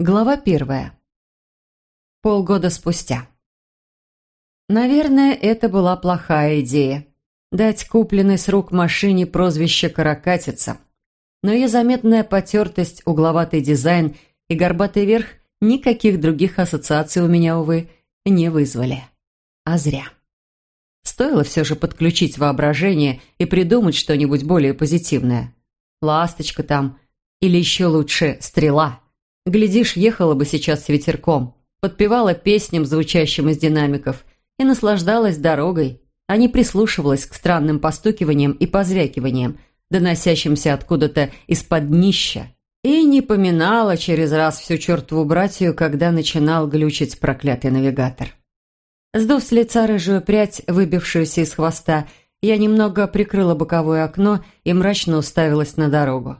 Глава первая. Полгода спустя. Наверное, это была плохая идея. Дать купленной с рук машине прозвище «каракатица». Но ее заметная потертость, угловатый дизайн и горбатый верх никаких других ассоциаций у меня, увы, не вызвали. А зря. Стоило все же подключить воображение и придумать что-нибудь более позитивное. Ласточка там, или еще лучше стрела – Глядишь, ехала бы сейчас с ветерком, подпевала песням, звучащим из динамиков, и наслаждалась дорогой, а не прислушивалась к странным постукиваниям и позвякиваниям, доносящимся откуда-то из-под днища, и не поминала через раз всю чертову братью, когда начинал глючить проклятый навигатор. Сдув с лица рыжую прядь, выбившуюся из хвоста, я немного прикрыла боковое окно и мрачно уставилась на дорогу.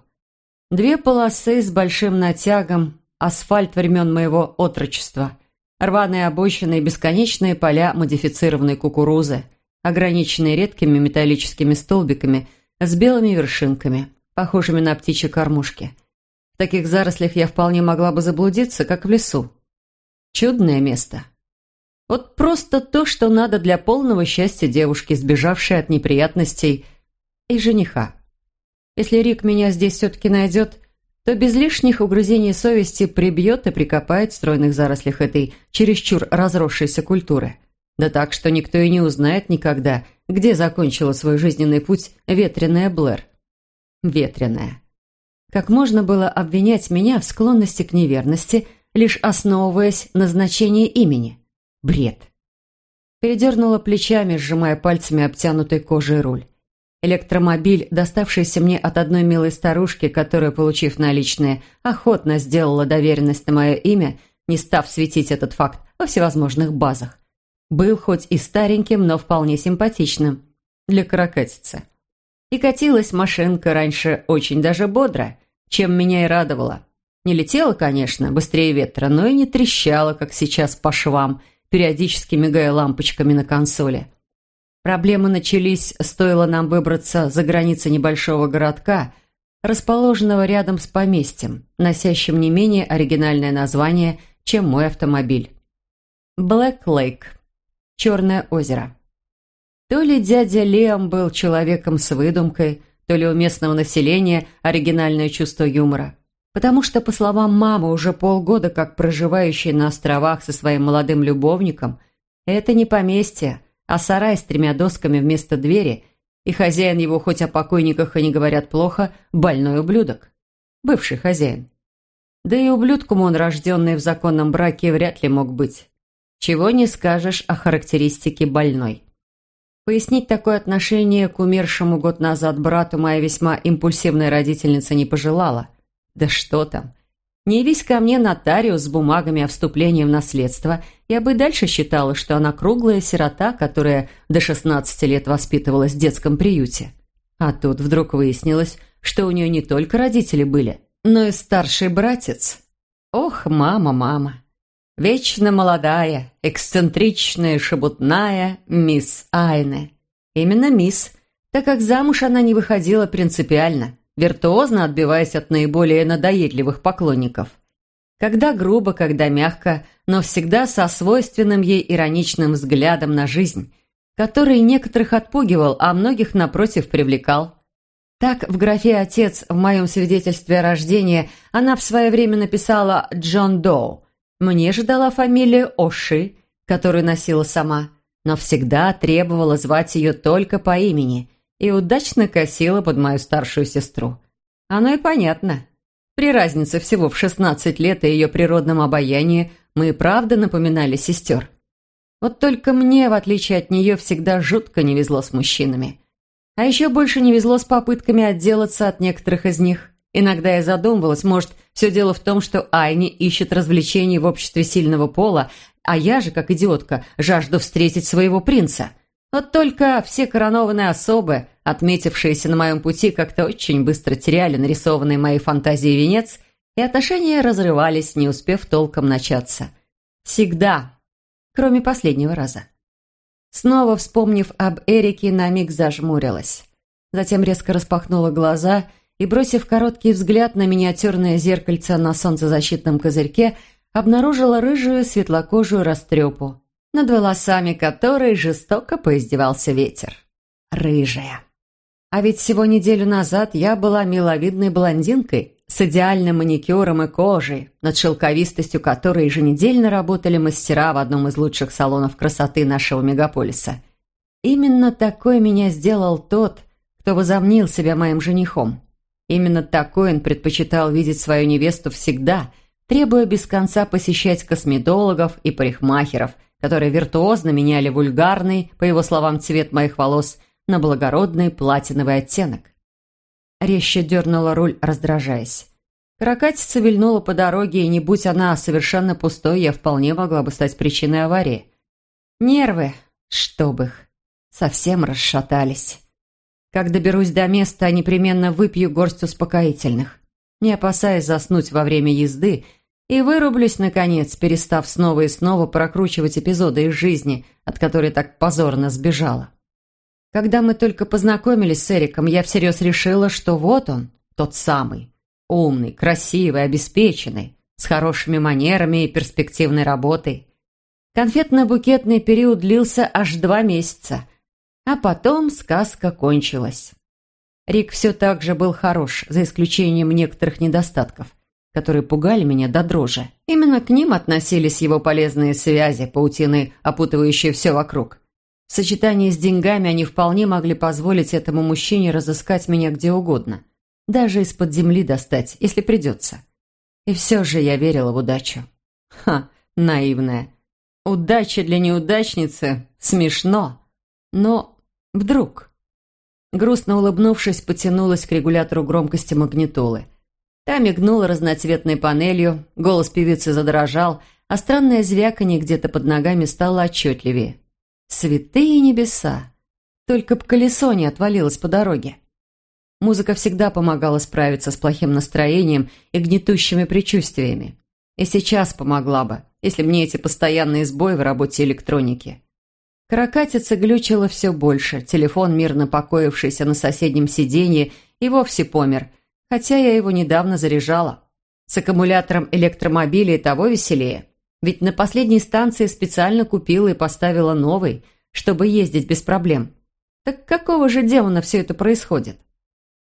Две полосы с большим натягом, асфальт времен моего отрочества, рваные обочины и бесконечные поля модифицированной кукурузы, ограниченные редкими металлическими столбиками с белыми вершинками, похожими на птичьи кормушки. В таких зарослях я вполне могла бы заблудиться, как в лесу. Чудное место. Вот просто то, что надо для полного счастья девушки, сбежавшей от неприятностей и жениха. Если Рик меня здесь все-таки найдет, то без лишних угрызений совести прибьет и прикопает в стройных зарослях этой чересчур разросшейся культуры. Да так, что никто и не узнает никогда, где закончила свой жизненный путь ветреная Блэр. Ветреная. Как можно было обвинять меня в склонности к неверности, лишь основываясь на значении имени? Бред. Передернула плечами, сжимая пальцами обтянутой кожей руль. Электромобиль, доставшийся мне от одной милой старушки, которая, получив наличные, охотно сделала доверенность на мое имя, не став светить этот факт во всевозможных базах, был хоть и стареньким, но вполне симпатичным для каракатицы. И катилась машинка раньше очень даже бодро, чем меня и радовало. Не летела, конечно, быстрее ветра, но и не трещала, как сейчас по швам, периодически мигая лампочками на консоли. Проблемы начались, стоило нам выбраться за границы небольшого городка, расположенного рядом с поместьем, носящим не менее оригинальное название, чем мой автомобиль. Блэк Лейк. Черное озеро. То ли дядя Лиам был человеком с выдумкой, то ли у местного населения оригинальное чувство юмора. Потому что, по словам мамы, уже полгода как проживающей на островах со своим молодым любовником, это не поместье, а сарай с тремя досками вместо двери, и хозяин его, хоть о покойниках и не говорят плохо, больной ублюдок. Бывший хозяин. Да и ублюдком он, рожденный в законном браке, вряд ли мог быть. Чего не скажешь о характеристике больной. Пояснить такое отношение к умершему год назад брату моя весьма импульсивная родительница не пожелала. Да что там. Не явись ко мне нотариус с бумагами о вступлении в наследство, я бы дальше считала, что она круглая сирота, которая до 16 лет воспитывалась в детском приюте. А тут вдруг выяснилось, что у нее не только родители были, но и старший братец. Ох, мама, мама. Вечно молодая, эксцентричная, шебутная мисс Айне. Именно мисс, так как замуж она не выходила принципиально виртуозно отбиваясь от наиболее надоедливых поклонников. Когда грубо, когда мягко, но всегда со свойственным ей ироничным взглядом на жизнь, который некоторых отпугивал, а многих, напротив, привлекал. Так, в графе «Отец» в моем свидетельстве о рождении она в свое время написала «Джон Доу». Мне же дала фамилию Оши, которую носила сама, но всегда требовала звать ее только по имени – и удачно косила под мою старшую сестру. Оно и понятно. При разнице всего в 16 лет и ее природном обаянии мы и правда напоминали сестер. Вот только мне, в отличие от нее, всегда жутко не везло с мужчинами. А еще больше не везло с попытками отделаться от некоторых из них. Иногда я задумывалась, может, все дело в том, что Айни ищет развлечений в обществе сильного пола, а я же, как идиотка, жажду встретить своего принца. Вот только все коронованные особы, отметившиеся на моем пути, как-то очень быстро теряли нарисованный моей фантазией венец, и отношения разрывались, не успев толком начаться. Всегда, кроме последнего раза. Снова вспомнив об Эрике, на миг зажмурилась. Затем резко распахнула глаза и, бросив короткий взгляд на миниатюрное зеркальце на солнцезащитном козырьке, обнаружила рыжую светлокожую растрепу, над волосами которой жестоко поиздевался ветер. Рыжая. А ведь всего неделю назад я была миловидной блондинкой с идеальным маникюром и кожей, над шелковистостью которой еженедельно работали мастера в одном из лучших салонов красоты нашего мегаполиса. Именно такой меня сделал тот, кто возомнил себя моим женихом. Именно такой он предпочитал видеть свою невесту всегда, требуя без конца посещать косметологов и парикмахеров, которые виртуозно меняли вульгарный, по его словам, цвет моих волос на благородный платиновый оттенок. Резче дернула руль, раздражаясь. Каракатица вильнула по дороге, и не будь она совершенно пустой, я вполне могла бы стать причиной аварии. Нервы, чтоб их, совсем расшатались. Как доберусь до места, непременно выпью горсть успокоительных, не опасаясь заснуть во время езды, и вырублюсь, наконец, перестав снова и снова прокручивать эпизоды из жизни, от которой так позорно сбежала. Когда мы только познакомились с Эриком, я всерьез решила, что вот он, тот самый, умный, красивый, обеспеченный, с хорошими манерами и перспективной работой. Конфетно-букетный период длился аж два месяца – а потом сказка кончилась. Рик все так же был хорош, за исключением некоторых недостатков, которые пугали меня до дрожи. Именно к ним относились его полезные связи, паутины, опутывающие все вокруг. В сочетании с деньгами они вполне могли позволить этому мужчине разыскать меня где угодно. Даже из-под земли достать, если придется. И все же я верила в удачу. Ха, наивная. Удача для неудачницы смешно. Но Вдруг. Грустно улыбнувшись, потянулась к регулятору громкости магнитолы. Та мигнула разноцветной панелью, голос певицы задрожал, а странное звяканье где-то под ногами стало отчетливее. «Святые небеса!» Только б колесо не отвалилось по дороге. Музыка всегда помогала справиться с плохим настроением и гнетущими предчувствиями. И сейчас помогла бы, если мне эти постоянные сбои в работе электроники. Каракатица глючила все больше, телефон, мирно покоившийся на соседнем сиденье, и вовсе помер, хотя я его недавно заряжала. С аккумулятором электромобиля и того веселее. Ведь на последней станции специально купила и поставила новый, чтобы ездить без проблем. Так какого же демона все это происходит?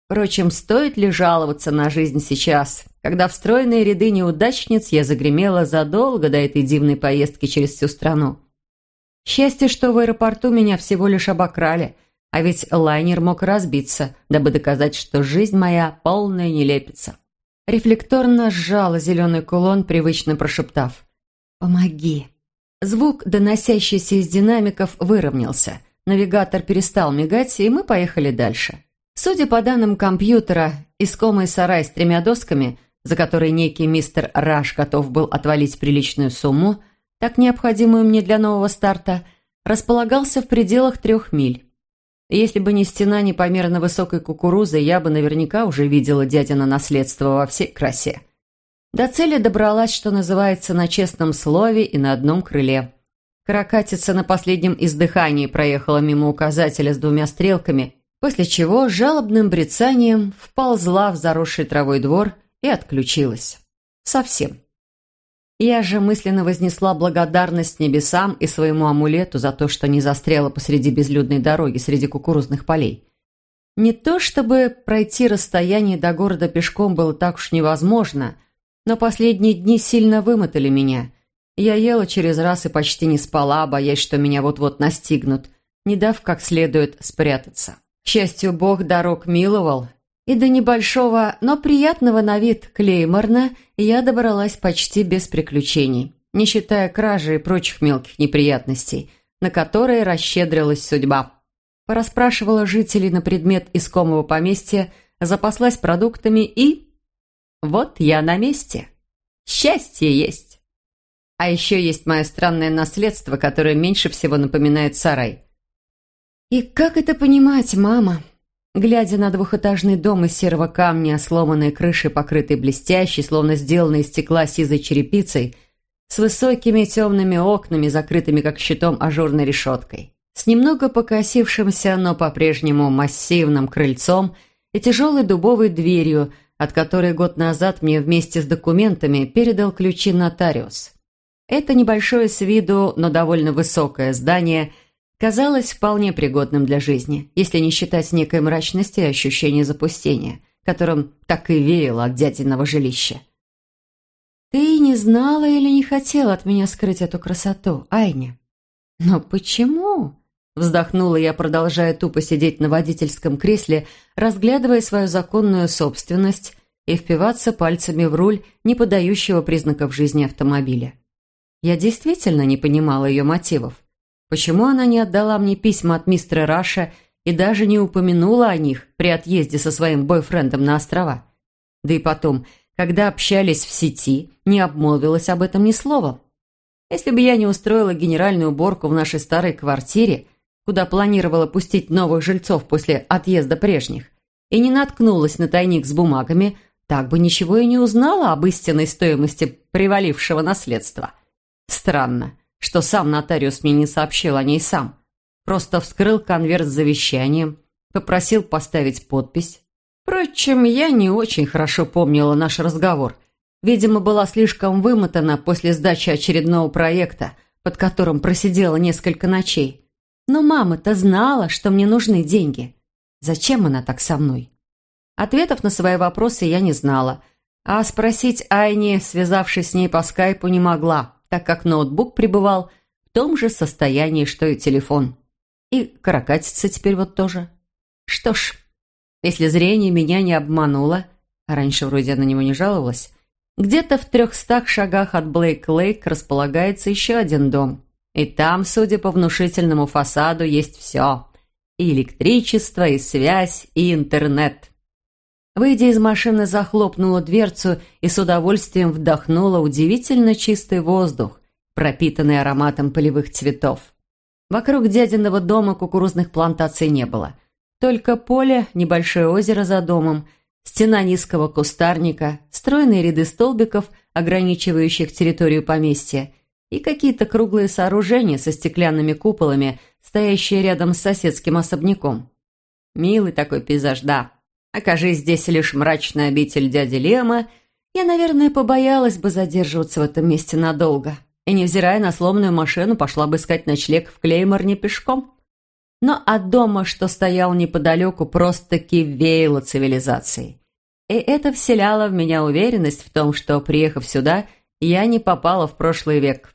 Впрочем, стоит ли жаловаться на жизнь сейчас, когда в стройные ряды неудачниц я загремела задолго до этой дивной поездки через всю страну? Счастье, что в аэропорту меня всего лишь обокрали, а ведь лайнер мог разбиться, дабы доказать, что жизнь моя полная нелепица. Рефлекторно сжала зеленый кулон, привычно прошептав «Помоги». Звук, доносящийся из динамиков, выровнялся. Навигатор перестал мигать, и мы поехали дальше. Судя по данным компьютера, искомый сарай с тремя досками, за который некий мистер Раш готов был отвалить приличную сумму, так необходимую мне для нового старта, располагался в пределах трех миль. Если бы не стена непомерно высокой кукурузы, я бы наверняка уже видела дядина наследство во всей красе. До цели добралась, что называется, на честном слове и на одном крыле. Каракатица на последнем издыхании проехала мимо указателя с двумя стрелками, после чего жалобным брецанием вползла в заросший травой двор и отключилась. Совсем. Я же мысленно вознесла благодарность небесам и своему амулету за то, что не застряла посреди безлюдной дороги, среди кукурузных полей. Не то чтобы пройти расстояние до города пешком было так уж невозможно, но последние дни сильно вымотали меня. Я ела через раз и почти не спала, боясь, что меня вот-вот настигнут, не дав как следует спрятаться. К счастью, Бог дорог миловал, и до небольшого, но приятного на вид Клейморна я добралась почти без приключений, не считая кражи и прочих мелких неприятностей, на которые расщедрилась судьба. Порасспрашивала жителей на предмет искомого поместья, запаслась продуктами и... Вот я на месте. Счастье есть. А еще есть мое странное наследство, которое меньше всего напоминает сарай. «И как это понимать, мама?» Глядя на двухэтажный дом из серого камня, сломанной крышей, покрытой блестящей, словно сделанной из стекла сизой черепицей, с высокими темными окнами, закрытыми как щитом ажурной решеткой, с немного покосившимся, но по-прежнему массивным крыльцом и тяжелой дубовой дверью, от которой год назад мне вместе с документами передал ключи нотариус. Это небольшое с виду, но довольно высокое здание казалось вполне пригодным для жизни, если не считать некой мрачности и ощущения запустения, которым так и веяло от дядиного жилища. «Ты не знала или не хотела от меня скрыть эту красоту, Айня?» «Но почему?» Вздохнула я, продолжая тупо сидеть на водительском кресле, разглядывая свою законную собственность и впиваться пальцами в руль, не подающего признаков жизни автомобиля. Я действительно не понимала ее мотивов. Почему она не отдала мне письма от мистера Раша и даже не упомянула о них при отъезде со своим бойфрендом на острова? Да и потом, когда общались в сети, не обмолвилась об этом ни словом. Если бы я не устроила генеральную уборку в нашей старой квартире, куда планировала пустить новых жильцов после отъезда прежних, и не наткнулась на тайник с бумагами, так бы ничего и не узнала об истинной стоимости привалившего наследства. Странно, что сам нотариус мне не сообщил о ней сам. Просто вскрыл конверт с завещанием, попросил поставить подпись. Впрочем, я не очень хорошо помнила наш разговор. Видимо, была слишком вымотана после сдачи очередного проекта, под которым просидела несколько ночей. Но мама-то знала, что мне нужны деньги. Зачем она так со мной? Ответов на свои вопросы я не знала, а спросить Айни, связавшись с ней по скайпу, не могла так как ноутбук пребывал в том же состоянии, что и телефон. И каракатица теперь вот тоже. Что ж, если зрение меня не обмануло, а раньше вроде на него не жаловалась, где-то в трехстах шагах от Блейк-Лейк располагается еще один дом. И там, судя по внушительному фасаду, есть все. И электричество, и связь, и интернет. Выйдя из машины, захлопнула дверцу и с удовольствием вдохнула удивительно чистый воздух, пропитанный ароматом полевых цветов. Вокруг дядиного дома кукурузных плантаций не было. Только поле, небольшое озеро за домом, стена низкого кустарника, стройные ряды столбиков, ограничивающих территорию поместья, и какие-то круглые сооружения со стеклянными куполами, стоящие рядом с соседским особняком. Милый такой пейзаж, да. Окажись здесь лишь мрачная обитель дяди Лема, я, наверное, побоялась бы задерживаться в этом месте надолго. И, невзирая на сломанную машину, пошла бы искать ночлег в Клейморне пешком. Но от дома, что стоял неподалеку, просто-таки веяло цивилизацией. И это вселяло в меня уверенность в том, что, приехав сюда, я не попала в прошлый век.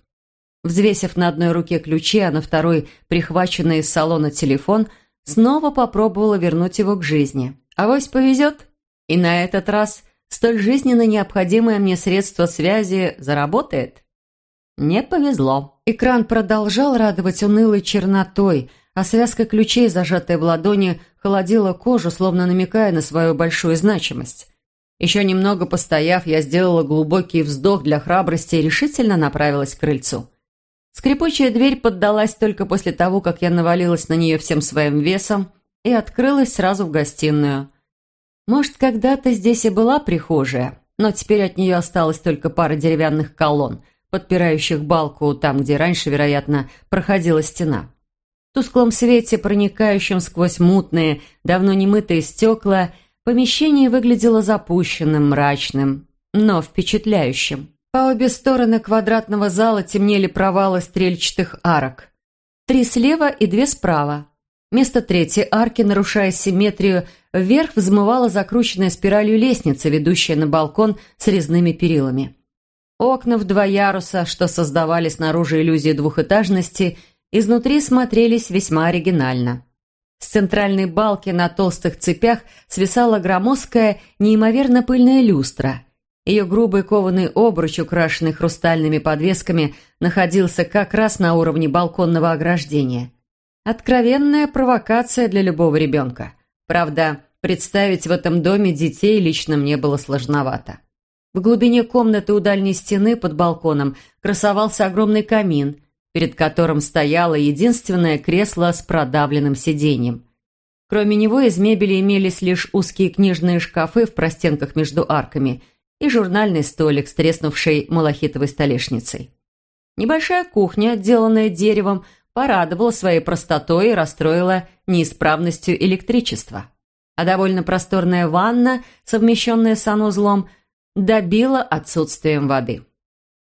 Взвесив на одной руке ключи, а на второй, прихваченный из салона телефон, снова попробовала вернуть его к жизни – Авось повезет, и на этот раз столь жизненно необходимое мне средство связи заработает. Не повезло. Экран продолжал радовать унылой чернотой, а связка ключей, зажатая в ладони, холодила кожу, словно намекая на свою большую значимость. Еще немного постояв, я сделала глубокий вздох для храбрости и решительно направилась к крыльцу. Скрипучая дверь поддалась только после того, как я навалилась на нее всем своим весом и открылась сразу в гостиную. Может, когда-то здесь и была прихожая, но теперь от нее осталась только пара деревянных колонн, подпирающих балку там, где раньше, вероятно, проходила стена. В тусклом свете, проникающем сквозь мутные, давно немытые стекла, помещение выглядело запущенным, мрачным, но впечатляющим. По обе стороны квадратного зала темнели провалы стрельчатых арок. Три слева и две справа. Место третьей арки, нарушая симметрию, вверх взмывала закрученная спиралью лестница, ведущая на балкон с резными перилами. Окна в два яруса, что создавали снаружи иллюзию двухэтажности, изнутри смотрелись весьма оригинально. С центральной балки на толстых цепях свисала громоздкая, неимоверно пыльная люстра. Ее грубый кованый обруч, украшенный хрустальными подвесками, находился как раз на уровне балконного ограждения. Откровенная провокация для любого ребенка. Правда, представить в этом доме детей лично мне было сложновато. В глубине комнаты у дальней стены под балконом красовался огромный камин, перед которым стояло единственное кресло с продавленным сиденьем. Кроме него из мебели имелись лишь узкие книжные шкафы в простенках между арками и журнальный столик с треснувшей малахитовой столешницей. Небольшая кухня, отделанная деревом, порадовала своей простотой и расстроила неисправностью электричества. а довольно просторная ванна, совмещенная с санузлом, добила отсутствием воды.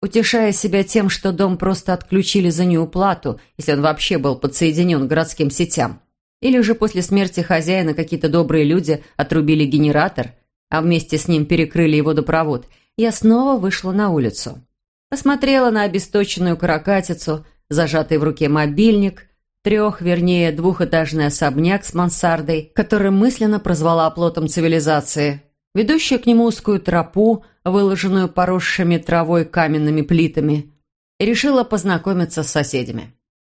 Утешая себя тем, что дом просто отключили за неуплату, если он вообще был подсоединен к городским сетям, или же после смерти хозяина какие-то добрые люди отрубили генератор, а вместе с ним перекрыли его водопровод, я снова вышла на улицу. Посмотрела на обесточенную каракатицу, зажатый в руке мобильник, трех, вернее, двухэтажный особняк с мансардой, который мысленно прозвала оплотом цивилизации, ведущую к нему узкую тропу, выложенную поросшими травой каменными плитами, и решила познакомиться с соседями.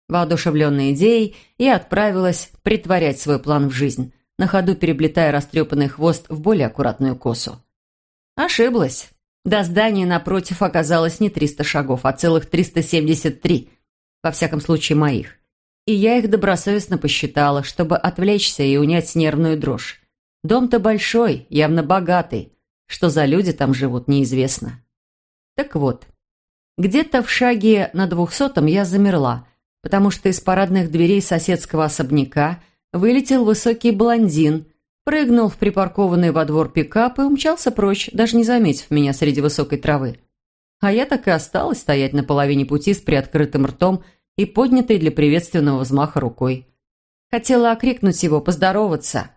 Воодушевленной идеей, я отправилась притворять свой план в жизнь, на ходу переплетая растрепанный хвост в более аккуратную косу. Ошиблась. До здания напротив оказалось не 300 шагов, а целых 373, во всяком случае моих. И я их добросовестно посчитала, чтобы отвлечься и унять нервную дрожь. Дом-то большой, явно богатый. Что за люди там живут, неизвестно. Так вот, где-то в шаге на двухсотом я замерла, потому что из парадных дверей соседского особняка вылетел высокий блондин, прыгнул в припаркованный во двор пикап и умчался прочь, даже не заметив меня среди высокой травы. А я так и осталась стоять на половине пути с приоткрытым ртом и поднятой для приветственного взмаха рукой. Хотела окрикнуть его, поздороваться,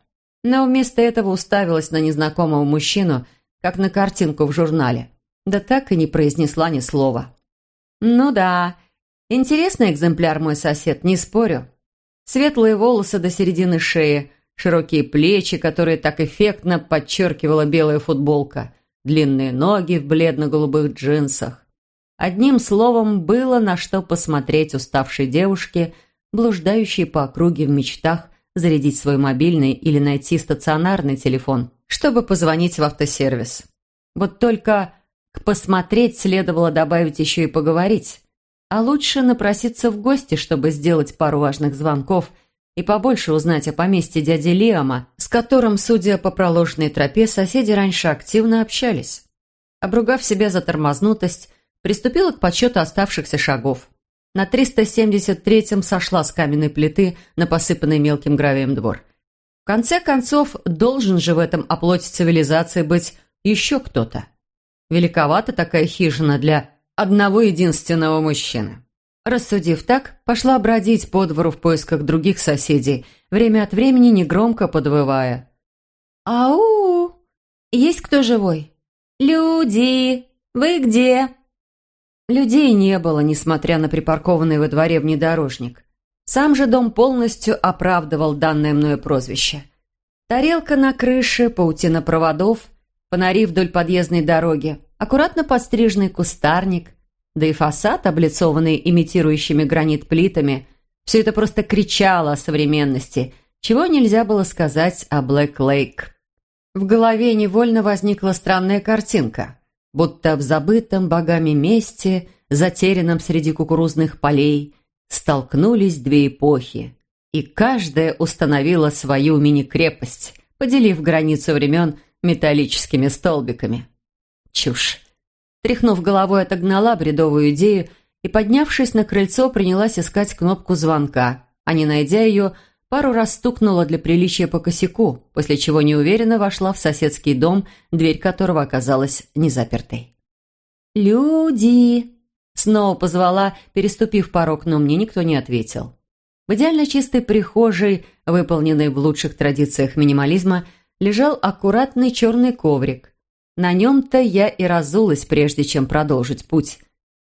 но вместо этого уставилась на незнакомого мужчину, как на картинку в журнале, да так и не произнесла ни слова. «Ну да, интересный экземпляр мой сосед, не спорю. Светлые волосы до середины шеи, широкие плечи, которые так эффектно подчеркивала белая футболка, длинные ноги в бледно-голубых джинсах. Одним словом, было на что посмотреть уставшей девушке, блуждающей по округе в мечтах зарядить свой мобильный или найти стационарный телефон, чтобы позвонить в автосервис. Вот только к «посмотреть» следовало добавить еще и «поговорить». А лучше напроситься в гости, чтобы сделать пару важных звонков и побольше узнать о поместье дяди Лиама, с которым, судя по проложенной тропе, соседи раньше активно общались. Обругав себя за тормознутость, приступила к подсчету оставшихся шагов. На 373-м сошла с каменной плиты на посыпанный мелким гравием двор. В конце концов, должен же в этом оплоте цивилизации быть еще кто-то. Великовата такая хижина для одного единственного мужчины. Рассудив так, пошла бродить по двору в поисках других соседей, время от времени негромко подвывая. «Ау! Есть кто живой? Люди! Вы где?» Людей не было, несмотря на припаркованный во дворе внедорожник. Сам же дом полностью оправдывал данное мною прозвище. Тарелка на крыше, паутина проводов, фонари вдоль подъездной дороги, аккуратно подстриженный кустарник, да и фасад, облицованный имитирующими гранит плитами, все это просто кричало о современности, чего нельзя было сказать о Блэк Лейк. В голове невольно возникла странная картинка будто в забытом богами месте, затерянном среди кукурузных полей, столкнулись две эпохи, и каждая установила свою мини-крепость, поделив границу времен металлическими столбиками. Чушь. Тряхнув головой, отогнала бредовую идею и, поднявшись на крыльцо, принялась искать кнопку звонка, а не найдя ее, Пару раз стукнула для приличия по косяку, после чего неуверенно вошла в соседский дом, дверь которого оказалась незапертой. «Люди!» Снова позвала, переступив порог, но мне никто не ответил. В идеально чистой прихожей, выполненной в лучших традициях минимализма, лежал аккуратный черный коврик. На нем-то я и разулась, прежде чем продолжить путь.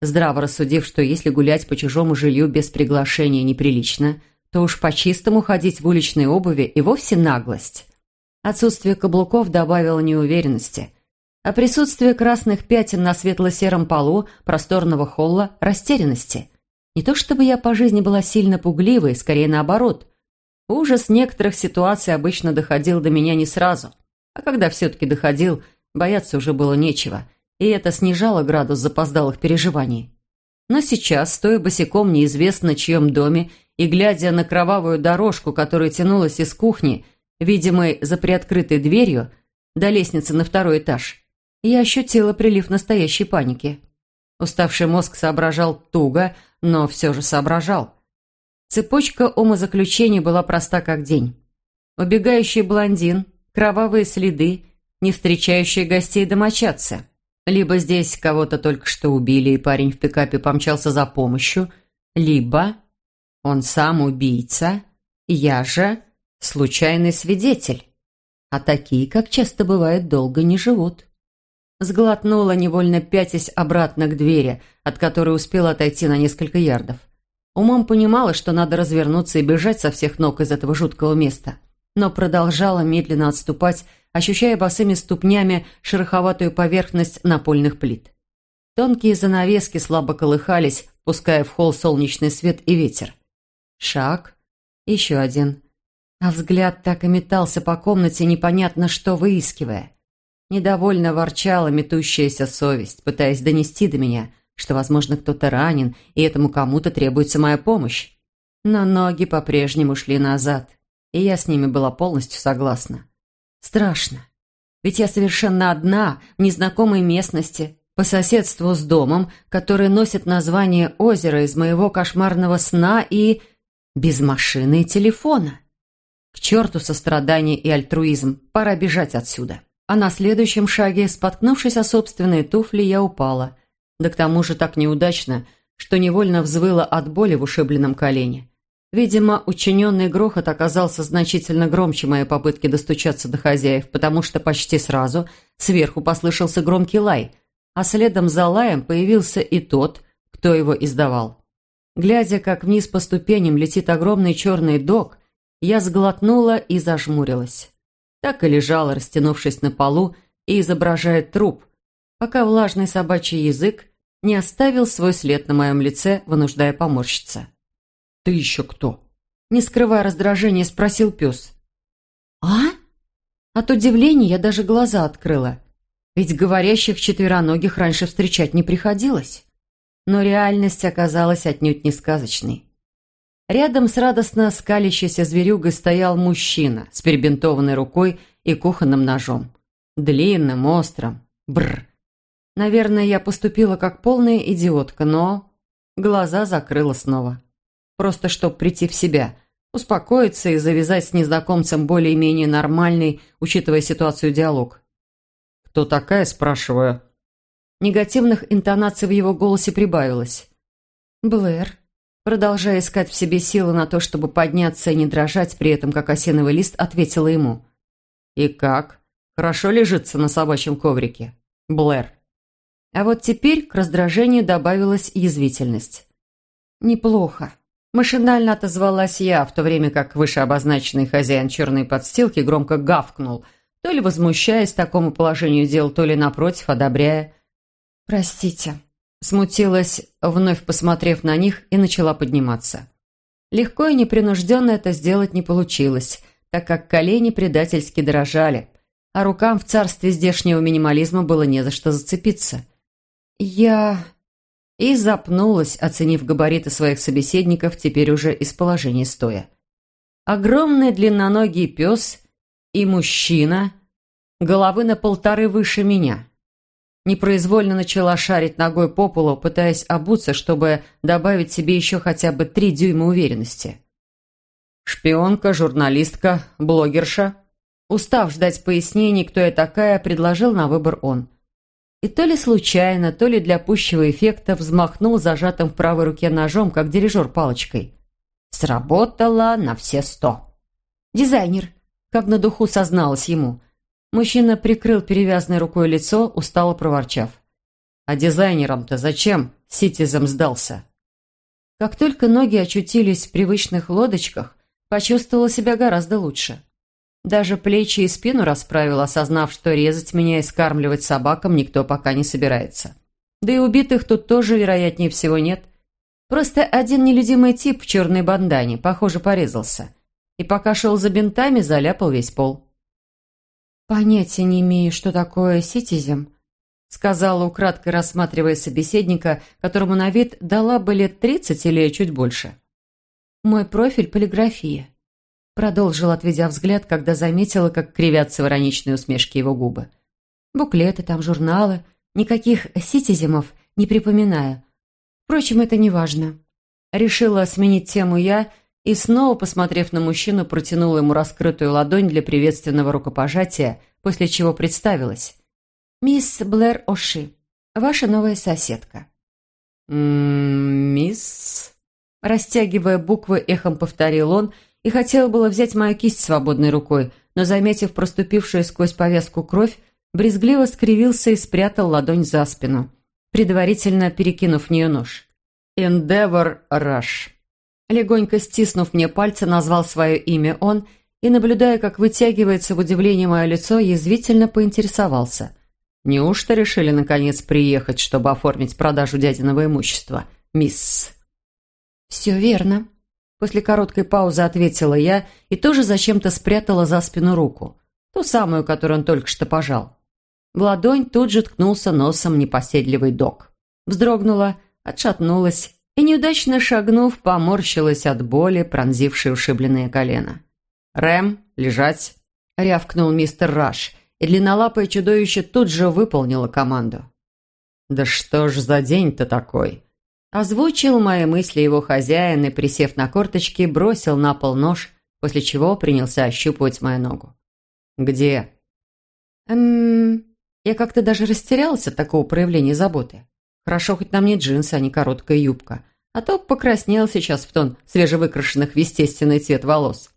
Здраво рассудив, что если гулять по чужому жилью без приглашения неприлично – то уж по-чистому ходить в уличной обуви и вовсе наглость. Отсутствие каблуков добавило неуверенности, а присутствие красных пятен на светло-сером полу просторного холла – растерянности. Не то чтобы я по жизни была сильно пугливой, скорее наоборот. Ужас некоторых ситуаций обычно доходил до меня не сразу, а когда все-таки доходил, бояться уже было нечего, и это снижало градус запоздалых переживаний. Но сейчас, стоя босиком неизвестно чьем доме и глядя на кровавую дорожку, которая тянулась из кухни, видимой за приоткрытой дверью, до лестницы на второй этаж, я ощутила прилив настоящей паники. Уставший мозг соображал туго, но все же соображал. Цепочка умозаключений была проста как день. Убегающий блондин, кровавые следы, не встречающие гостей домочадцы. Либо здесь кого-то только что убили, и парень в пикапе помчался за помощью, либо он сам убийца, я же случайный свидетель. А такие, как часто бывает, долго не живут. Сглотнула, невольно пятясь обратно к двери, от которой успела отойти на несколько ярдов. Умом понимала, что надо развернуться и бежать со всех ног из этого жуткого места, но продолжала медленно отступать, ощущая босыми ступнями шероховатую поверхность напольных плит. Тонкие занавески слабо колыхались, пуская в холл солнечный свет и ветер. Шаг. Еще один. А взгляд так и метался по комнате, непонятно что выискивая. Недовольно ворчала метущаяся совесть, пытаясь донести до меня, что, возможно, кто-то ранен, и этому кому-то требуется моя помощь. Но ноги по-прежнему шли назад, и я с ними была полностью согласна. Страшно. Ведь я совершенно одна, в незнакомой местности, по соседству с домом, который носит название озера из моего кошмарного сна и... без машины и телефона. К черту сострадание и альтруизм, пора бежать отсюда. А на следующем шаге, споткнувшись о собственные туфли, я упала. Да к тому же так неудачно, что невольно взвыла от боли в ушибленном колене. Видимо, учиненный грохот оказался значительно громче моей попытки достучаться до хозяев, потому что почти сразу сверху послышался громкий лай, а следом за лаем появился и тот, кто его издавал. Глядя, как вниз по ступеням летит огромный черный дог, я сглотнула и зажмурилась. Так и лежала, растянувшись на полу и изображая труп, пока влажный собачий язык не оставил свой след на моем лице, вынуждая поморщиться. «Ты еще кто?» Не скрывая раздражения, спросил пес. «А?» От удивления я даже глаза открыла. Ведь говорящих четвероногих раньше встречать не приходилось. Но реальность оказалась отнюдь не сказочной. Рядом с радостно скалящейся зверюгой стоял мужчина с перебинтованной рукой и кухонным ножом. Длинным, острым. Бррр. Наверное, я поступила как полная идиотка, но... Глаза закрыла снова. Просто чтоб прийти в себя, успокоиться и завязать с незнакомцем более-менее нормальный, учитывая ситуацию, диалог. «Кто такая?» – спрашиваю. Негативных интонаций в его голосе прибавилось. «Блэр», продолжая искать в себе силы на то, чтобы подняться и не дрожать при этом, как осиновый лист, ответила ему. «И как? Хорошо лежится на собачьем коврике?» «Блэр». А вот теперь к раздражению добавилась язвительность. «Неплохо». Машинально отозвалась я, в то время как вышеобозначенный хозяин черной подстилки громко гавкнул, то ли возмущаясь такому положению дел, то ли, напротив, одобряя. «Простите», Смутилась, вновь посмотрев на них, и начала подниматься. Легко и непринужденно это сделать не получилось, так как колени предательски дрожали, а рукам в царстве здешнего минимализма было не за что зацепиться. «Я...» И запнулась, оценив габариты своих собеседников теперь уже из положения стоя. Огромный длинноногий пес и мужчина, головы на полторы выше меня непроизвольно начала шарить ногой по полу, пытаясь обуться, чтобы добавить себе еще хотя бы три дюйма уверенности. «Шпионка, журналистка, блогерша?» Устав ждать пояснений, кто я такая, предложил на выбор он. И то ли случайно, то ли для пущего эффекта взмахнул зажатым в правой руке ножом, как дирижер палочкой. Сработало на все сто. «Дизайнер», как на духу созналась ему – Мужчина прикрыл перевязанной рукой лицо, устало проворчав. «А дизайнером-то зачем Ситизом сдался?» Как только ноги очутились в привычных лодочках, почувствовала себя гораздо лучше. Даже плечи и спину расправила, осознав, что резать меня и скармливать собакам никто пока не собирается. Да и убитых тут тоже, вероятнее всего, нет. Просто один нелюдимый тип в черной бандане, похоже, порезался. И пока шел за бинтами, заляпал весь пол. «Понятия не имею, что такое ситизем», сказала украдкой, рассматривая собеседника, которому на вид дала бы лет тридцать или чуть больше. «Мой профиль – полиграфия», продолжил, отведя взгляд, когда заметила, как кривятся в ироничной усмешке его губы. «Буклеты, там журналы, никаких ситиземов не припоминаю. Впрочем, это не важно». Решила сменить тему я и снова, посмотрев на мужчину, протянула ему раскрытую ладонь для приветственного рукопожатия, после чего представилась. «Мисс Блэр Оши, ваша новая соседка». «Мисс...» Растягивая буквы, эхом повторил он и хотел было взять мою кисть свободной рукой, но, заметив проступившую сквозь повязку кровь, брезгливо скривился и спрятал ладонь за спину, предварительно перекинув в нее нож. «Endeavor Rush». Легонько стиснув мне пальцы, назвал свое имя он и, наблюдая, как вытягивается в удивлении мое лицо, язвительно поинтересовался. «Неужто решили, наконец, приехать, чтобы оформить продажу дядиного имущества, мисс?» «Все верно», – после короткой паузы ответила я и тоже зачем-то спрятала за спину руку, ту самую, которую он только что пожал. В ладонь тут же ткнулся носом непоседливый док. Вздрогнула, отшатнулась и, неудачно шагнув, поморщилась от боли, пронзившей ушибленное колено. «Рэм, лежать!» – рявкнул мистер Раш, и длиннолапое чудовище тут же выполнило команду. «Да что ж за день-то такой?» Озвучил мои мысли его хозяин и, присев на корточки, бросил на пол нож, после чего принялся ощупывать мою ногу. «Где?» «Эм...» Я как-то даже растерялась от такого проявления заботы. Хорошо, хоть на мне джинсы, а не короткая юбка. А то покраснел сейчас в тон свежевыкрашенных в естественный цвет волос.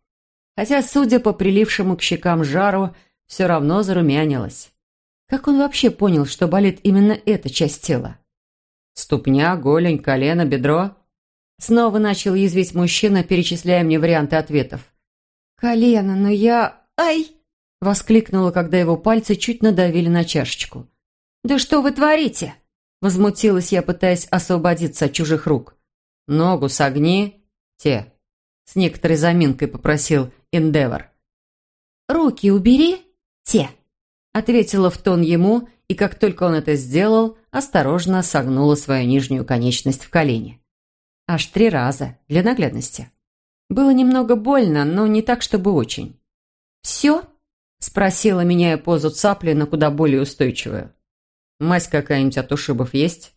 Хотя, судя по прилившему к щекам жару, все равно зарумянилась. Как он вообще понял, что болит именно эта часть тела? Ступня, голень, колено, бедро? Снова начал язвить мужчина, перечисляя мне варианты ответов. «Колено, но я... Ай!» Воскликнула, когда его пальцы чуть надавили на чашечку. «Да что вы творите?» Возмутилась я, пытаясь освободиться от чужих рук. «Ногу согни, те!» С некоторой заминкой попросил Эндевор. «Руки убери, те!» Ответила в тон ему, и как только он это сделал, осторожно согнула свою нижнюю конечность в колени. Аж три раза, для наглядности. Было немного больно, но не так, чтобы очень. «Все?» – спросила, меняя позу цапли на куда более устойчивую. «Мазь какая-нибудь от ушибов есть?»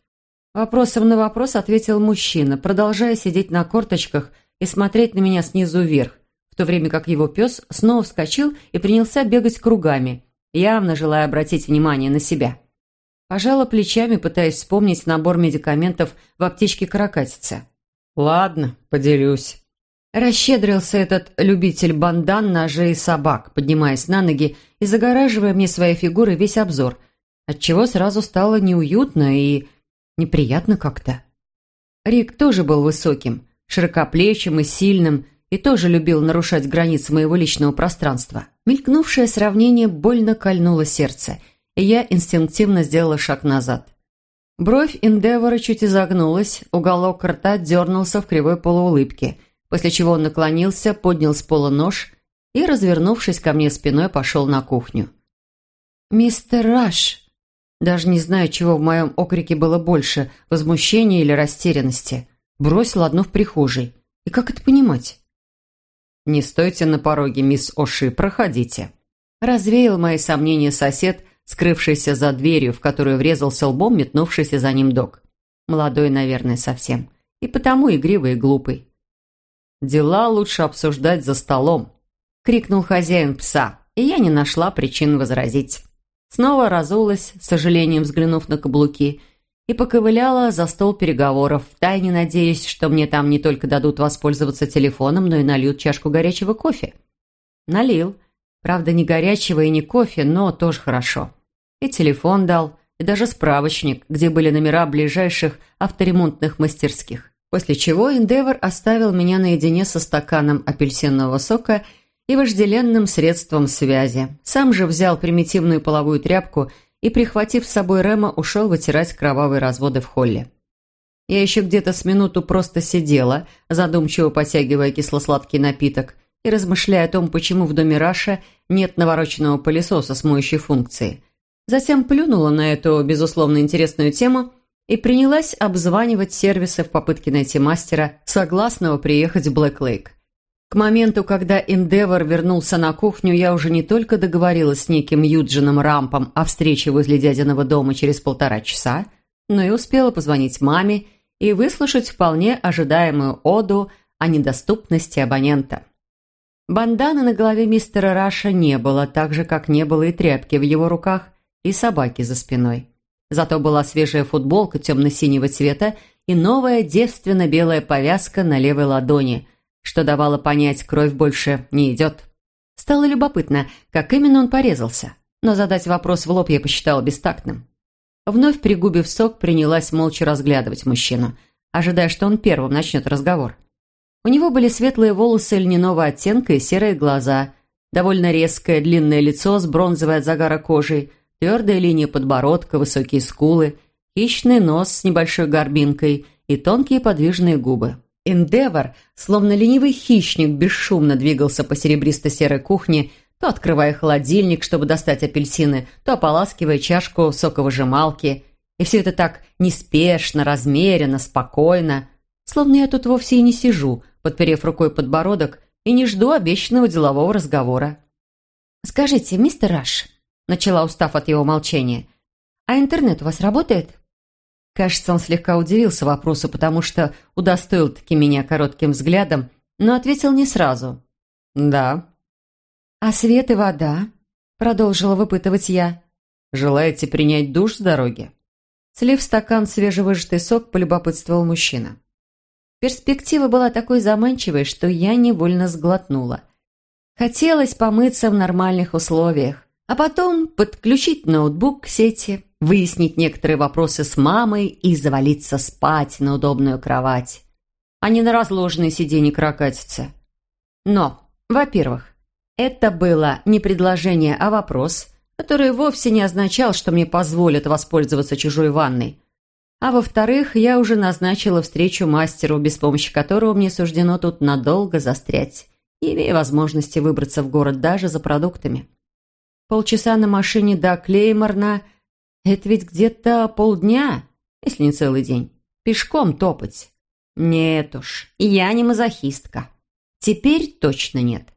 Вопросом на вопрос ответил мужчина, продолжая сидеть на корточках и смотреть на меня снизу вверх, в то время как его пес снова вскочил и принялся бегать кругами, явно желая обратить внимание на себя. Пожала плечами, пытаясь вспомнить набор медикаментов в аптечке каракатицы. «Ладно, поделюсь». Расщедрился этот любитель бандан, ножей и собак, поднимаясь на ноги и загораживая мне своей фигурой весь обзор – отчего сразу стало неуютно и неприятно как-то. Рик тоже был высоким, широкоплечим и сильным, и тоже любил нарушать границы моего личного пространства. Мелькнувшее сравнение больно кольнуло сердце, и я инстинктивно сделала шаг назад. Бровь Эндевора чуть изогнулась, уголок рта дернулся в кривой полуулыбке, после чего он наклонился, поднял с пола нож и, развернувшись ко мне спиной, пошел на кухню. «Мистер Раш!» Даже не знаю, чего в моем окрике было больше – возмущения или растерянности. Бросил одну в прихожей. И как это понимать? «Не стойте на пороге, мисс Оши, проходите». Развеял мои сомнения сосед, скрывшийся за дверью, в которую врезался лбом метнувшийся за ним док. Молодой, наверное, совсем. И потому игривый и глупый. «Дела лучше обсуждать за столом», — крикнул хозяин пса, и я не нашла причин возразить. Снова разулась, с сожалением взглянув на каблуки, и поковыляла за стол переговоров, втайне надеясь, что мне там не только дадут воспользоваться телефоном, но и нальют чашку горячего кофе. Налил. Правда, не горячего и не кофе, но тоже хорошо. И телефон дал, и даже справочник, где были номера ближайших авторемонтных мастерских. После чего Эндевор оставил меня наедине со стаканом апельсинового сока и вожделенным средством связи. Сам же взял примитивную половую тряпку и, прихватив с собой Рема, ушел вытирать кровавые разводы в холле. Я еще где-то с минуту просто сидела, задумчиво потягивая кисло-сладкий напиток и размышляя о том, почему в доме Раша нет навороченного пылесоса с моющей функцией. Затем плюнула на эту, безусловно, интересную тему и принялась обзванивать сервисы в попытке найти мастера, согласного приехать в Блэк-Лейк. К моменту, когда Эндевор вернулся на кухню, я уже не только договорилась с неким Юджином Рампом о встрече возле дядиного дома через полтора часа, но и успела позвонить маме и выслушать вполне ожидаемую оду о недоступности абонента. Банданы на голове мистера Раша не было, так же, как не было и тряпки в его руках, и собаки за спиной. Зато была свежая футболка темно-синего цвета и новая девственно-белая повязка на левой ладони, что давало понять, кровь больше не идет. Стало любопытно, как именно он порезался, но задать вопрос в лоб я посчитала бестактным. Вновь пригубив сок, принялась молча разглядывать мужчину, ожидая, что он первым начнет разговор. У него были светлые волосы льняного оттенка и серые глаза, довольно резкое длинное лицо с бронзовой от загара кожей – Твердая линия подбородка, высокие скулы, хищный нос с небольшой горбинкой и тонкие подвижные губы. Эндевор, словно ленивый хищник, бесшумно двигался по серебристо-серой кухне, то открывая холодильник, чтобы достать апельсины, то ополаскивая чашку соковыжималки. И все это так неспешно, размеренно, спокойно, словно я тут вовсе и не сижу, подперев рукой подбородок, и не жду обещанного делового разговора. «Скажите, мистер Раш», начала, устав от его молчания. «А интернет у вас работает?» Кажется, он слегка удивился вопросу, потому что удостоил-таки меня коротким взглядом, но ответил не сразу. «Да». «А свет и вода?» – продолжила выпытывать я. «Желаете принять душ с дороги?» Слив стакан свежевыжатый сок, полюбопытствовал мужчина. Перспектива была такой заманчивой, что я невольно сглотнула. Хотелось помыться в нормальных условиях, а потом подключить ноутбук к сети, выяснить некоторые вопросы с мамой и завалиться спать на удобную кровать, а не на разложенные сиденья крокатиться. Но, во-первых, это было не предложение, а вопрос, который вовсе не означал, что мне позволят воспользоваться чужой ванной. А во-вторых, я уже назначила встречу мастеру, без помощи которого мне суждено тут надолго застрять, имея возможности выбраться в город даже за продуктами. Полчаса на машине до Клейморна – это ведь где-то полдня, если не целый день. Пешком топать. Нет уж, я не мазохистка. Теперь точно нет.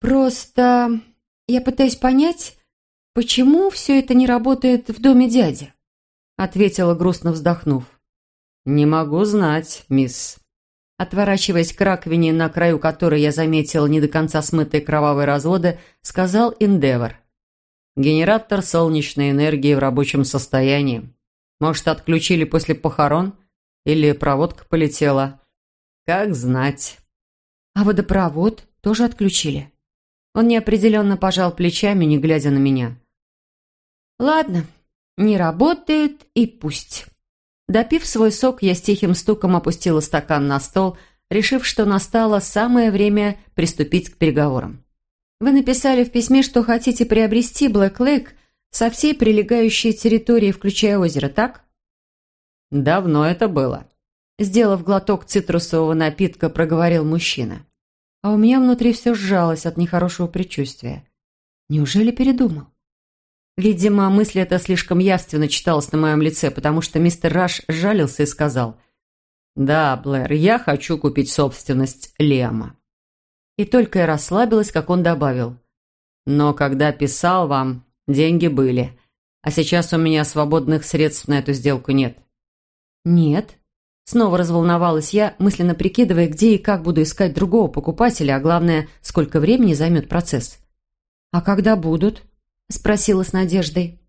Просто я пытаюсь понять, почему все это не работает в доме дяди, ответила грустно вздохнув. Не могу знать, мисс. Отворачиваясь к раковине, на краю которой я заметил не до конца смытые кровавые разводы, сказал Индевор. «Генератор солнечной энергии в рабочем состоянии. Может, отключили после похорон? Или проводка полетела? Как знать». «А водопровод тоже отключили?» Он неопределенно пожал плечами, не глядя на меня. «Ладно, не работает и пусть». Допив свой сок, я с тихим стуком опустила стакан на стол, решив, что настало самое время приступить к переговорам. Вы написали в письме, что хотите приобрести Блэк Лейк со всей прилегающей территорией, включая озеро, так? Давно это было. Сделав глоток цитрусового напитка, проговорил мужчина. А у меня внутри все сжалось от нехорошего предчувствия. Неужели передумал? Видимо, мысль эта слишком явственно читалась на моем лице, потому что мистер Раш жалился и сказал «Да, Блэр, я хочу купить собственность Лема». И только я расслабилась, как он добавил «Но когда писал вам, деньги были, а сейчас у меня свободных средств на эту сделку нет». «Нет». Снова разволновалась я, мысленно прикидывая, где и как буду искать другого покупателя, а главное, сколько времени займет процесс. «А когда будут?» Спросила с надеждой.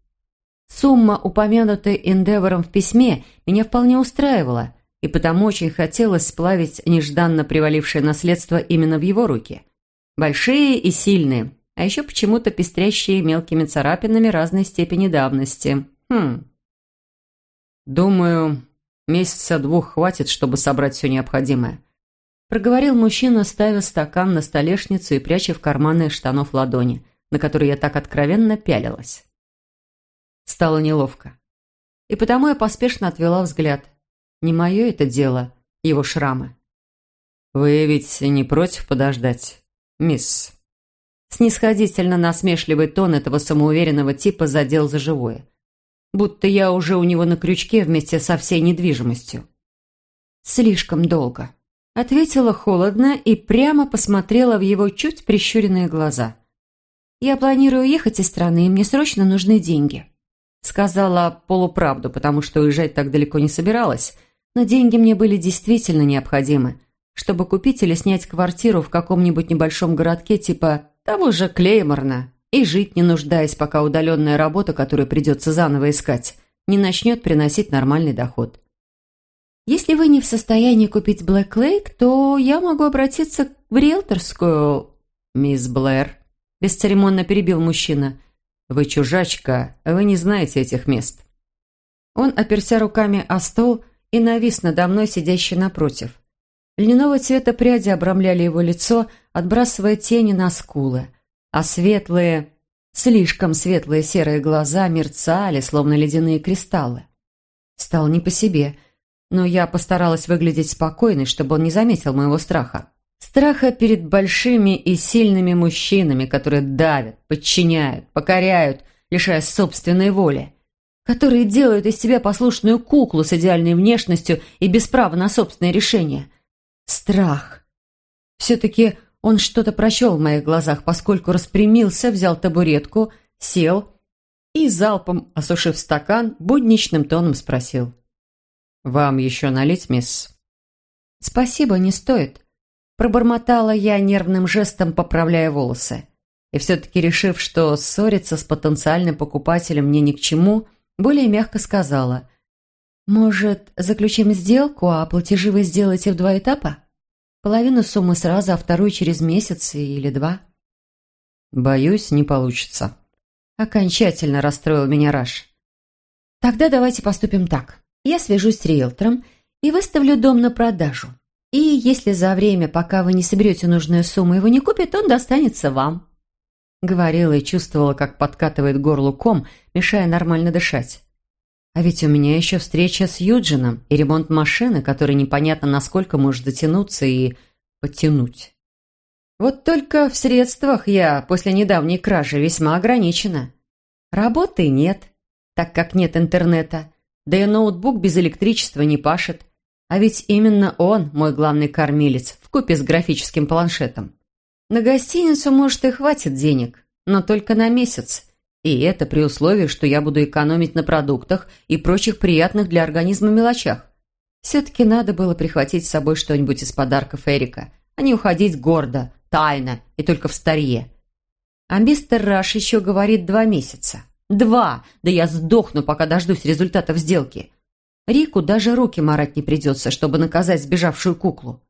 Сумма, упомянутая Эндевором в письме, меня вполне устраивала, и потому очень хотелось сплавить нежданно привалившее наследство именно в его руки. Большие и сильные, а еще почему-то пестрящие мелкими царапинами разной степени давности. Хм. Думаю, месяца двух хватит, чтобы собрать все необходимое. Проговорил мужчина, ставя стакан на столешницу и пряча в карманы штанов ладони – на который я так откровенно пялилась. Стало неловко. И потому я поспешно отвела взгляд. Не мое это дело, его шрамы. «Вы ведь не против подождать, мисс?» Снисходительно насмешливый тон этого самоуверенного типа задел за живое. Будто я уже у него на крючке вместе со всей недвижимостью. «Слишком долго», — ответила холодно и прямо посмотрела в его чуть прищуренные глаза. «Я планирую уехать из страны, и мне срочно нужны деньги». Сказала полуправду, потому что уезжать так далеко не собиралась, Но деньги мне были действительно необходимы, чтобы купить или снять квартиру в каком-нибудь небольшом городке типа того же Клейморна и жить, не нуждаясь, пока удаленная работа, которую придется заново искать, не начнет приносить нормальный доход. Если вы не в состоянии купить Блэк Лейк, то я могу обратиться в риэлторскую... Мисс Блэр, бесцеремонно перебил мужчина. Вы чужачка, вы не знаете этих мест. Он оперся руками о стол и навис надо мной, сидящий напротив. Льняного цвета пряди обрамляли его лицо, отбрасывая тени на скулы, а светлые, слишком светлые серые глаза мерцали, словно ледяные кристаллы. Стало не по себе, но я постаралась выглядеть спокойной, чтобы он не заметил моего страха. Страха перед большими и сильными мужчинами, которые давят, подчиняют, покоряют, лишая собственной воли которые делают из себя послушную куклу с идеальной внешностью и без права на собственное решение. Страх. Все-таки он что-то прочел в моих глазах, поскольку распрямился, взял табуретку, сел и, залпом осушив стакан, будничным тоном спросил. «Вам еще налить, мисс?» «Спасибо, не стоит», – пробормотала я нервным жестом, поправляя волосы. И все-таки решив, что ссориться с потенциальным покупателем мне ни к чему – более мягко сказала. «Может, заключим сделку, а платежи вы сделаете в два этапа? Половину суммы сразу, а вторую через месяц или два?» «Боюсь, не получится». Окончательно расстроил меня Раш. «Тогда давайте поступим так. Я свяжусь с риэлтором и выставлю дом на продажу. И если за время, пока вы не соберете нужную сумму, его не купит, он достанется вам». Говорила и чувствовала, как подкатывает горлу ком, мешая нормально дышать. А ведь у меня еще встреча с Юджином и ремонт машины, который непонятно насколько может дотянуться и подтянуть. Вот только в средствах я после недавней кражи весьма ограничена. Работы нет, так как нет интернета, да и ноутбук без электричества не пашет. А ведь именно он мой главный кормилец, вкупе с графическим планшетом. На гостиницу, может, и хватит денег, но только на месяц. И это при условии, что я буду экономить на продуктах и прочих приятных для организма мелочах. Все-таки надо было прихватить с собой что-нибудь из подарков Эрика, а не уходить гордо, тайно и только в старье. А мистер Раш еще говорит два месяца. Два! Да я сдохну, пока дождусь результатов сделки. Рику даже руки марать не придется, чтобы наказать сбежавшую куклу.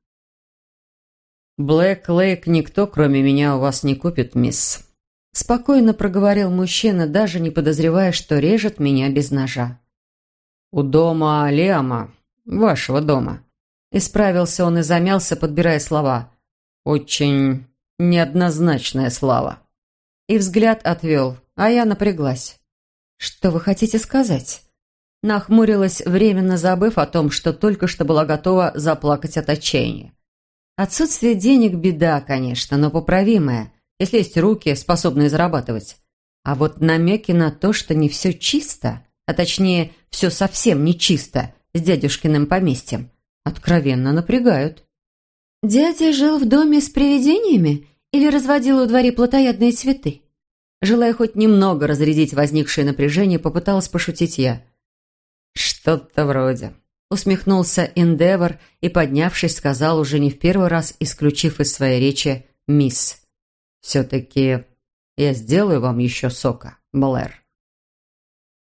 «Блэк Лейк никто, кроме меня, у вас не купит, мисс», – спокойно проговорил мужчина, даже не подозревая, что режет меня без ножа. «У дома Лиама, вашего дома», – исправился он и замялся, подбирая слова. «Очень неоднозначная слава». И взгляд отвел, а я напряглась. «Что вы хотите сказать?» Нахмурилась, временно забыв о том, что только что была готова заплакать от отчаяния. Отсутствие денег – беда, конечно, но поправимая, если есть руки, способные зарабатывать. А вот намеки на то, что не все чисто, а точнее, все совсем не чисто с дядюшкиным поместьем, откровенно напрягают. «Дядя жил в доме с привидениями или разводил у дворе плотоядные цветы?» Желая хоть немного разрядить возникшее напряжение, попыталась пошутить я. «Что-то вроде», усмехнулся Эндевор и, поднявшись, сказал уже не в первый раз, исключив из своей речи «Мисс». «Все-таки я сделаю вам еще сока, Блэр».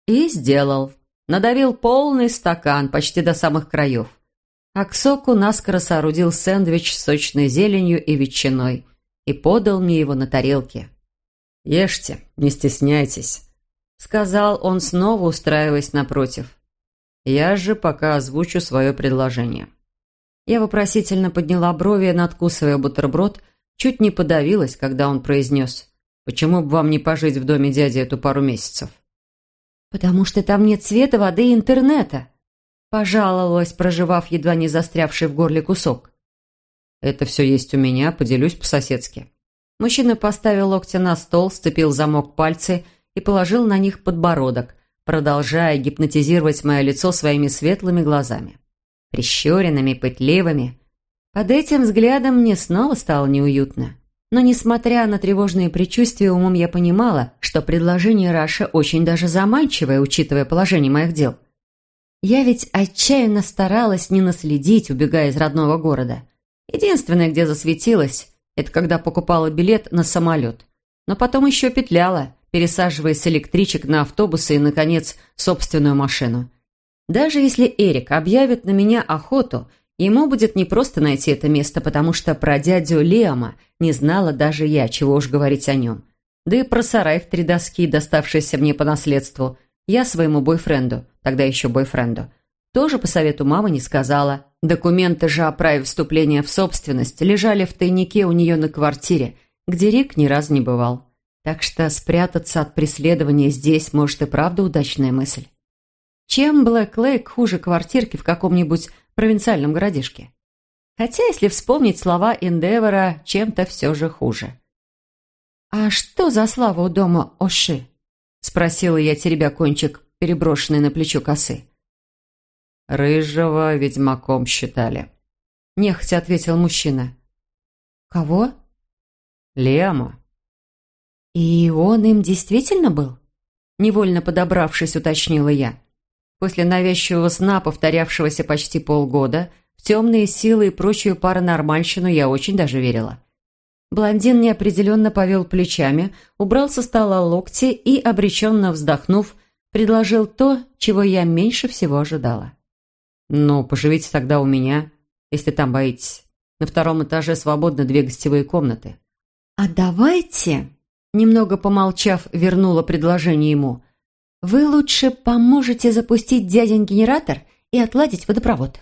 И сделал. Надавил полный стакан, почти до самых краев. А к соку наскоро соорудил сэндвич с сочной зеленью и ветчиной и подал мне его на тарелке. «Ешьте, не стесняйтесь», — сказал он, снова устраиваясь напротив. Я же пока озвучу свое предложение. Я вопросительно подняла брови, надкусывая бутерброд, чуть не подавилась, когда он произнес «Почему бы вам не пожить в доме дяди эту пару месяцев?» «Потому что там нет света, воды и интернета», пожаловалась, проживав едва не застрявший в горле кусок. «Это все есть у меня, поделюсь по-соседски». Мужчина поставил локти на стол, сцепил замок пальцы и положил на них подбородок, продолжая гипнотизировать мое лицо своими светлыми глазами. Прищуренными, пытливыми. Под этим взглядом мне снова стало неуютно. Но, несмотря на тревожные предчувствия, умом я понимала, что предложение Раша очень даже заманчивое, учитывая положение моих дел. Я ведь отчаянно старалась не наследить, убегая из родного города. Единственное, где засветилась, это когда покупала билет на самолет. Но потом еще петляла, пересаживаясь с электричек на автобусы и, наконец, собственную машину. Даже если Эрик объявит на меня охоту, ему будет непросто найти это место, потому что про дядю Лиама не знала даже я, чего уж говорить о нем. Да и про сарай в три доски, доставшийся мне по наследству, я своему бойфренду, тогда еще бойфренду, тоже по совету мамы не сказала. Документы же о праве вступления в собственность лежали в тайнике у нее на квартире, где Рик ни разу не бывал. Так что спрятаться от преследования здесь, может, и правда удачная мысль. Чем Блэк Лейк хуже квартирки в каком-нибудь провинциальном городишке? Хотя, если вспомнить слова Эндевора, чем-то все же хуже. «А что за слава у дома Оши?» – спросила я, теребя кончик, переброшенный на плечо косы. «Рыжего ведьмаком считали», – нехотя ответил мужчина. «Кого?» «Лема». «И он им действительно был?» Невольно подобравшись, уточнила я. После навязчивого сна, повторявшегося почти полгода, в темные силы и прочую паранормальщину я очень даже верила. Блондин неопределенно повел плечами, убрал со стола локти и, обреченно вздохнув, предложил то, чего я меньше всего ожидала. «Ну, поживите тогда у меня, если там боитесь. На втором этаже свободны две гостевые комнаты». «А давайте...» Немного помолчав, вернула предложение ему. «Вы лучше поможете запустить дядин генератор и отладить водопровод».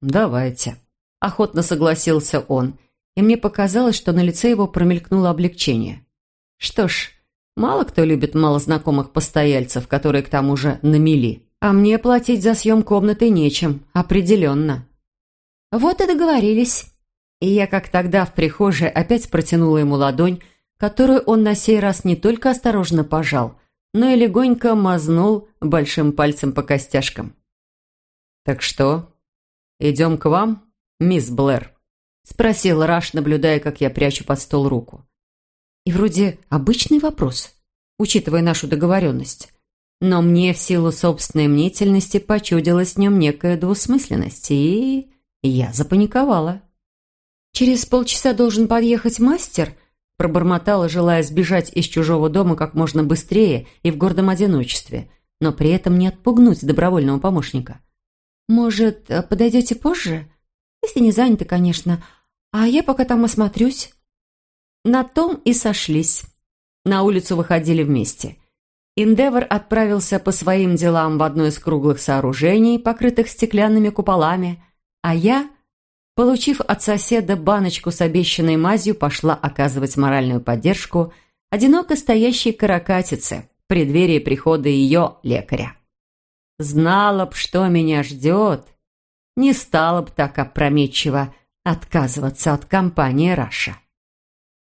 «Давайте», – охотно согласился он, и мне показалось, что на лице его промелькнуло облегчение. «Что ж, мало кто любит малознакомых постояльцев, которые к тому же на мели, а мне платить за съем комнаты нечем, определенно». «Вот и договорились». И я, как тогда в прихожей, опять протянула ему ладонь, которую он на сей раз не только осторожно пожал, но и легонько мазнул большим пальцем по костяшкам. «Так что, идем к вам, мисс Блэр?» – спросил Раш, наблюдая, как я прячу под стол руку. И вроде обычный вопрос, учитывая нашу договоренность. Но мне в силу собственной мнительности почудилась в нем некая двусмысленность, и я запаниковала. «Через полчаса должен подъехать мастер», Пробормотала, желая сбежать из чужого дома как можно быстрее и в гордом одиночестве, но при этом не отпугнуть добровольного помощника. «Может, подойдете позже? Если не заняты, конечно. А я пока там осмотрюсь». На том и сошлись. На улицу выходили вместе. Индевор отправился по своим делам в одно из круглых сооружений, покрытых стеклянными куполами, а я Получив от соседа баночку с обещанной мазью, пошла оказывать моральную поддержку одиноко стоящей каракатице в преддверии прихода ее лекаря. Знала б, что меня ждет, не стала б так опрометчиво отказываться от компании Раша.